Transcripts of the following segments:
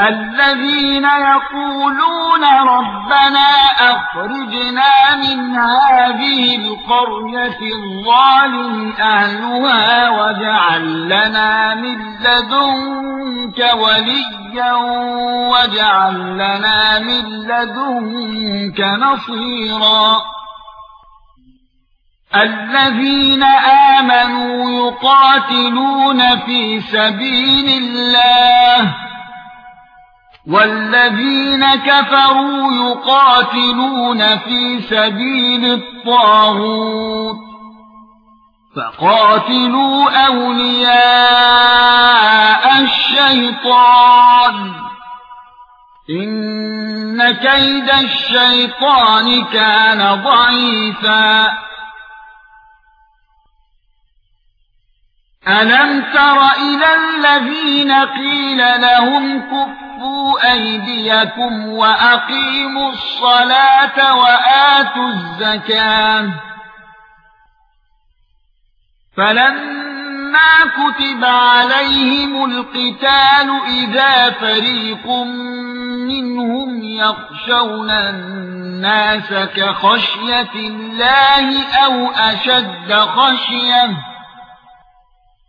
الذين يقولون ربنا أخرجنا من هذه القرية الظالم أهلها واجعل لنا من لدنك وليا واجعل لنا من لدنك نصيرا. الذين آمنوا يقاتلون في سبيل الله والذين كفروا يقاتلون في سبيل الطاغوت فقاتلوا أولياء الشيطان. إن كيد الشيطان كان ضعيفا. ألم تر إلى الذين قيل لهم كفروا كفوا أيديكم وأقيموا الصلاة وآتوا الزكاة. فلما كتب عليهم القتال إذا فريق منهم يخشون الناس كخشية الله أو أشد خشية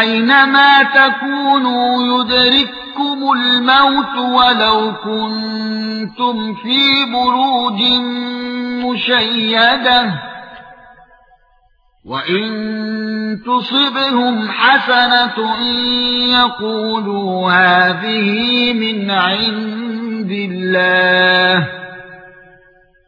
أينما تكونوا يدرككم الموت ولو كنتم في بروج مشيدة وإن تصبهم حسنة يقولوا هذه من عند الله